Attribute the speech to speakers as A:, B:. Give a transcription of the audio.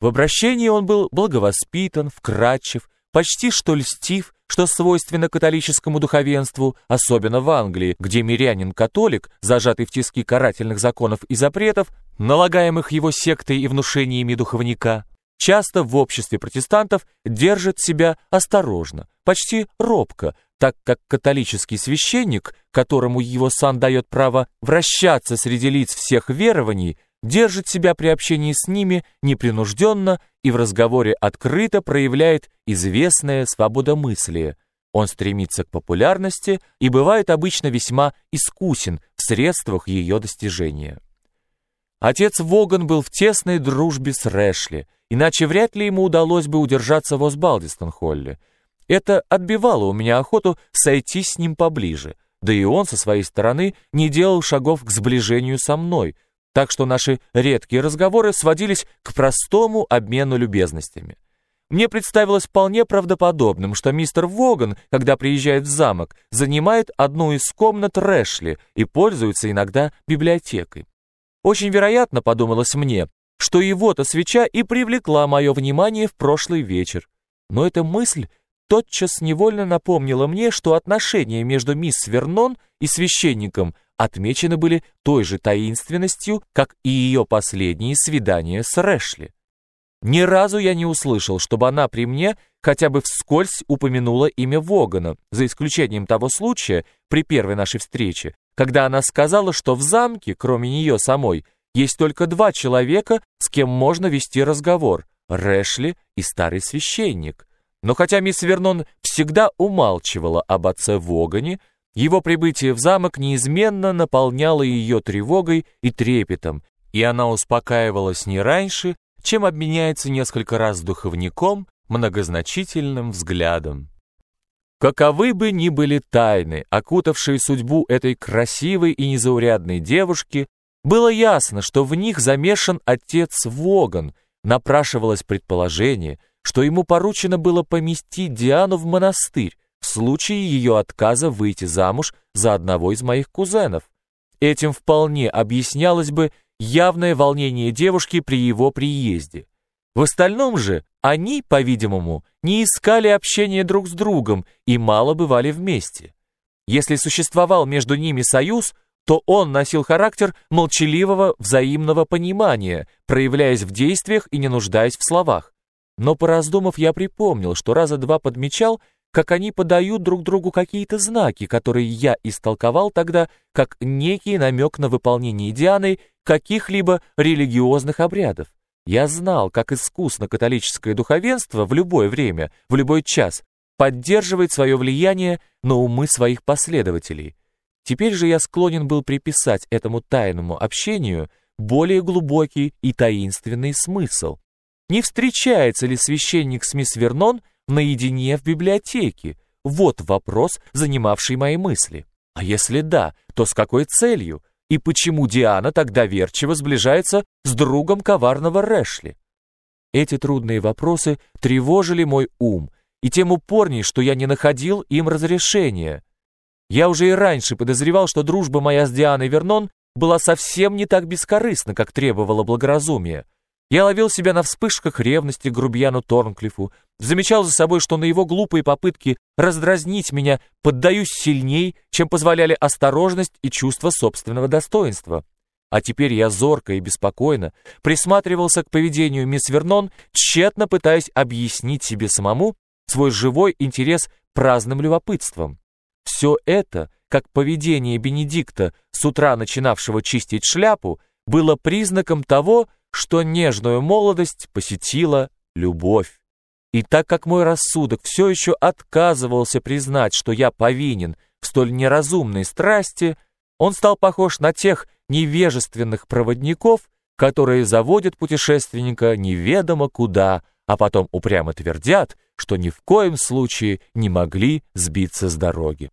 A: В обращении он был благовоспитан, вкрадчив, почти что льстив, что свойственно католическому духовенству, особенно в Англии, где мирянин-католик, зажатый в тиски карательных законов и запретов, налагаемых его сектой и внушениями духовника, часто в обществе протестантов держит себя осторожно, почти робко, так как католический священник, которому его сан дает право вращаться среди лиц всех верований, держит себя при общении с ними непринужденно и в разговоре открыто проявляет известное свободомыслие. Он стремится к популярности и бывает обычно весьма искусен в средствах ее достижения. Отец Воган был в тесной дружбе с Рэшли, иначе вряд ли ему удалось бы удержаться в Осбалдистон-Холле. Это отбивало у меня охоту сойти с ним поближе, да и он со своей стороны не делал шагов к сближению со мной – так что наши редкие разговоры сводились к простому обмену любезностями. Мне представилось вполне правдоподобным, что мистер Воган, когда приезжает в замок, занимает одну из комнат Рэшли и пользуется иногда библиотекой. Очень вероятно, подумалось мне, что его-то свеча и привлекла мое внимание в прошлый вечер. Но эта мысль тотчас невольно напомнила мне, что отношения между мисс Вернон и священником отмечены были той же таинственностью, как и ее последние свидания с Рэшли. Ни разу я не услышал, чтобы она при мне хотя бы вскользь упомянула имя Вогана, за исключением того случая при первой нашей встрече, когда она сказала, что в замке, кроме нее самой, есть только два человека, с кем можно вести разговор — Рэшли и старый священник. Но хотя мисс Вернон всегда умалчивала об отце Вогане, его прибытие в замок неизменно наполняло ее тревогой и трепетом, и она успокаивалась не раньше, чем обменяется несколько раз с духовником многозначительным взглядом. Каковы бы ни были тайны, окутавшие судьбу этой красивой и незаурядной девушки, было ясно, что в них замешан отец Воган, напрашивалось предположение, что ему поручено было поместить Диану в монастырь, в случае ее отказа выйти замуж за одного из моих кузенов. Этим вполне объяснялось бы явное волнение девушки при его приезде. В остальном же они, по-видимому, не искали общения друг с другом и мало бывали вместе. Если существовал между ними союз, то он носил характер молчаливого взаимного понимания, проявляясь в действиях и не нуждаясь в словах. Но пораздумав, я припомнил, что раза два подмечал, как они подают друг другу какие-то знаки, которые я истолковал тогда как некий намек на выполнение Дианой каких-либо религиозных обрядов. Я знал, как искусно католическое духовенство в любое время, в любой час поддерживает свое влияние на умы своих последователей. Теперь же я склонен был приписать этому тайному общению более глубокий и таинственный смысл. Не встречается ли священник с мисс Вернон наедине в библиотеке? Вот вопрос, занимавший мои мысли. А если да, то с какой целью? И почему Диана так доверчиво сближается с другом коварного Рэшли? Эти трудные вопросы тревожили мой ум, и тем упорней, что я не находил им разрешения. Я уже и раньше подозревал, что дружба моя с Дианой Вернон была совсем не так бескорыстна, как требовало благоразумие. Я ловил себя на вспышках ревности к грубьяну Торнклифу, замечал за собой, что на его глупые попытки раздразнить меня поддаюсь сильней, чем позволяли осторожность и чувство собственного достоинства. А теперь я зорко и беспокойно присматривался к поведению мисс Вернон, тщетно пытаясь объяснить себе самому свой живой интерес праздным любопытством. Все это, как поведение Бенедикта, с утра начинавшего чистить шляпу, было признаком того, что нежную молодость посетила любовь. И так как мой рассудок все еще отказывался признать, что я повинен в столь неразумной страсти, он стал похож на тех невежественных проводников, которые заводят путешественника неведомо куда, а потом упрямо твердят, что ни в коем случае не могли сбиться с дороги.